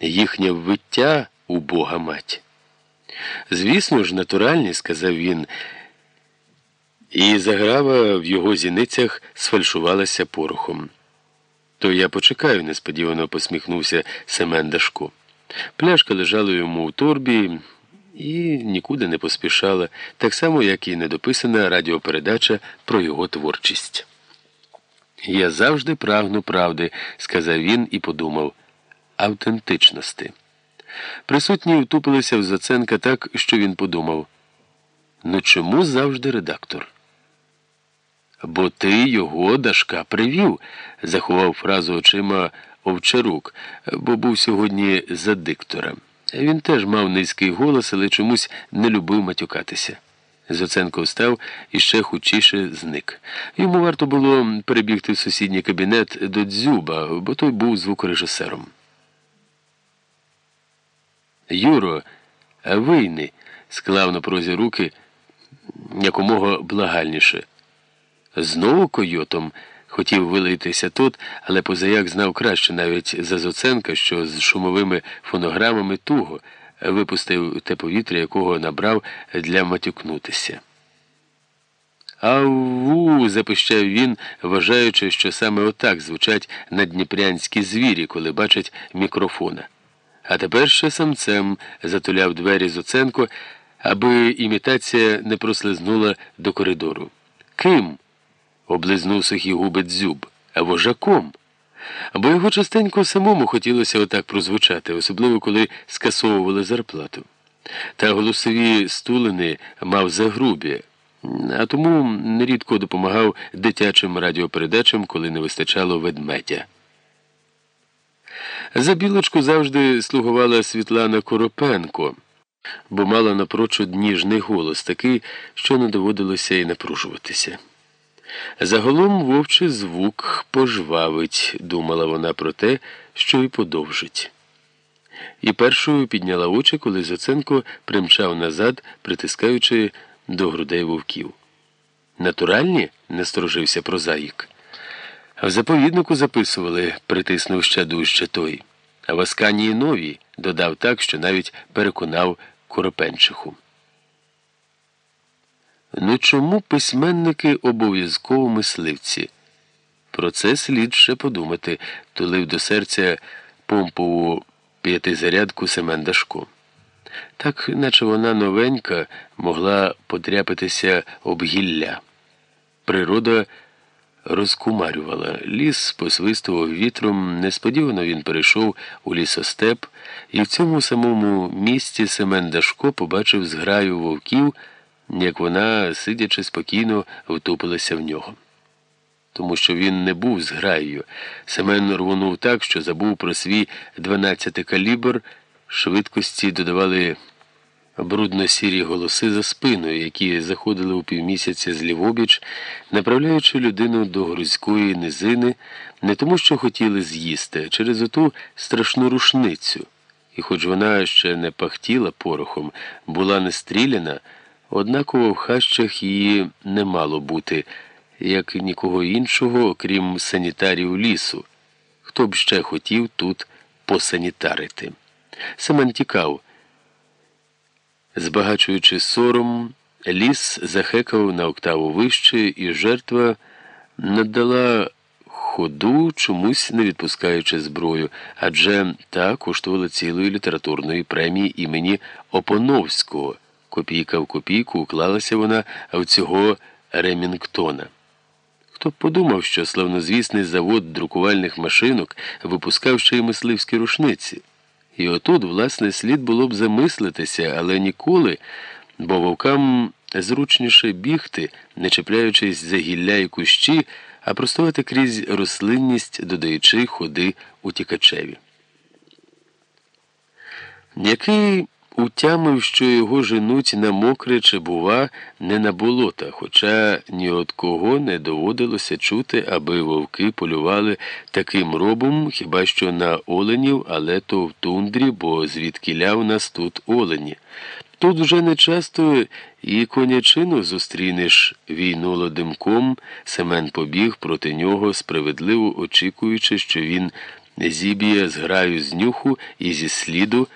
їхнє виття у Бога мать. Звісно ж, натуральні, сказав він, і заграва в його зіницях сфальшувалася порохом. То я почекаю, несподівано посміхнувся Семен Дашко. Пляшка лежала йому у торбі і нікуди не поспішала, так само, як і недописана радіопередача про його творчість. Я завжди прагну правди, сказав він і подумав, автентичності. Присутні втупилися в Заценка так, що він подумав: ну чому завжди редактор? Бо ти його Дашка привів, заховав фразу очима Овчарук, бо був сьогодні за диктора. Він теж мав низький голос, але чомусь не любив матюкатися. Зоценко встав і ще хучіше зник. Йому варто було перебігти в сусідній кабінет до Дзюба, бо той був звукорежисером. Юро, вийни, склав на прозі руки якомога благальніше. Знову койотом хотів вилитися тут, але позаяк знав краще навіть за Зоценка, що з шумовими фонограмами туго випустив те повітря, якого набрав для матюкнутися. Аву, запищав він, вважаючи, що саме отак звучать надніпрянські звірі, коли бачать мікрофона. А тепер ще самцем затуляв двері Зоценко, аби імітація не прослизнула до коридору. Ким? облизнув сухі губи дзюб, вожаком. Бо його частенько самому хотілося отак прозвучати, особливо коли скасовували зарплату. Та голосові стулини мав загрубі, а тому нерідко допомагав дитячим радіопередачам, коли не вистачало ведмедя. За білочку завжди слугувала Світлана Коропенко, бо мала напрочуд ніжний голос такий, що не доводилося й напружуватися. Загалом вовчий звук пожвавить, думала вона про те, що й подовжить. І першою підняла очі, коли Зоценко примчав назад, притискаючи до грудей вовків. Натуральні? не сторожився прозаїк. В заповіднику записували, притиснув ще дужче той. А в Асканії нові додав так, що навіть переконав Коропенчиху. Ну чому письменники обов'язково мисливці? Про це слід ще подумати, тулив до серця помпову п'ятизарядку Семен Дашко. Так, наче вона новенька, могла подряпатися об гілля. Природа розкумарювала, ліс посвистував вітром, несподівано він перейшов у лісостеп, і в цьому самому місці Семен Дашко побачив зграю вовків як вона, сидячи спокійно, втупилася в нього. Тому що він не був зграєю. Семен рвонув так, що забув про свій 12 калібр, швидкості додавали брудно-сірі голоси за спиною, які заходили у півмісяця злівобіч, направляючи людину до грузької низини, не тому, що хотіли з'їсти, а через оту страшну рушницю. І хоч вона ще не пахтіла порохом, була не стріляна. Однаково в хащах її не мало бути, як нікого іншого, окрім санітарів лісу. Хто б ще хотів тут посанітарити. Семен тікав. Збагачуючи сором, ліс захекав на октаву вище, і жертва надала ходу, чомусь не відпускаючи зброю, адже та коштувала цілої літературної премії імені Опоновського. Копійка в копійку уклалася вона в цього Ремінгтона. Хто б подумав, що славнозвісний завод друкувальних машинок випускав ще й мисливські рушниці. І отут, власне, слід було б замислитися, але ніколи, бо вовкам зручніше бігти, не чіпляючись за гілля і кущі, а простувати крізь рослинність, додаючи ходи утікачеві. Який Утямив, що його женуть на мокре чи, бува, не на болота, хоча ні от кого не доводилося чути, аби вовки полювали таким робом, хіба що на оленів, але то в тундрі, бо звідкіля в нас тут олені. Тут вже не часто і конячину зустрінеш війнуло димком, Семен побіг проти нього, справедливо очікуючи, що він зіб'є зграю з нюху і зі сліду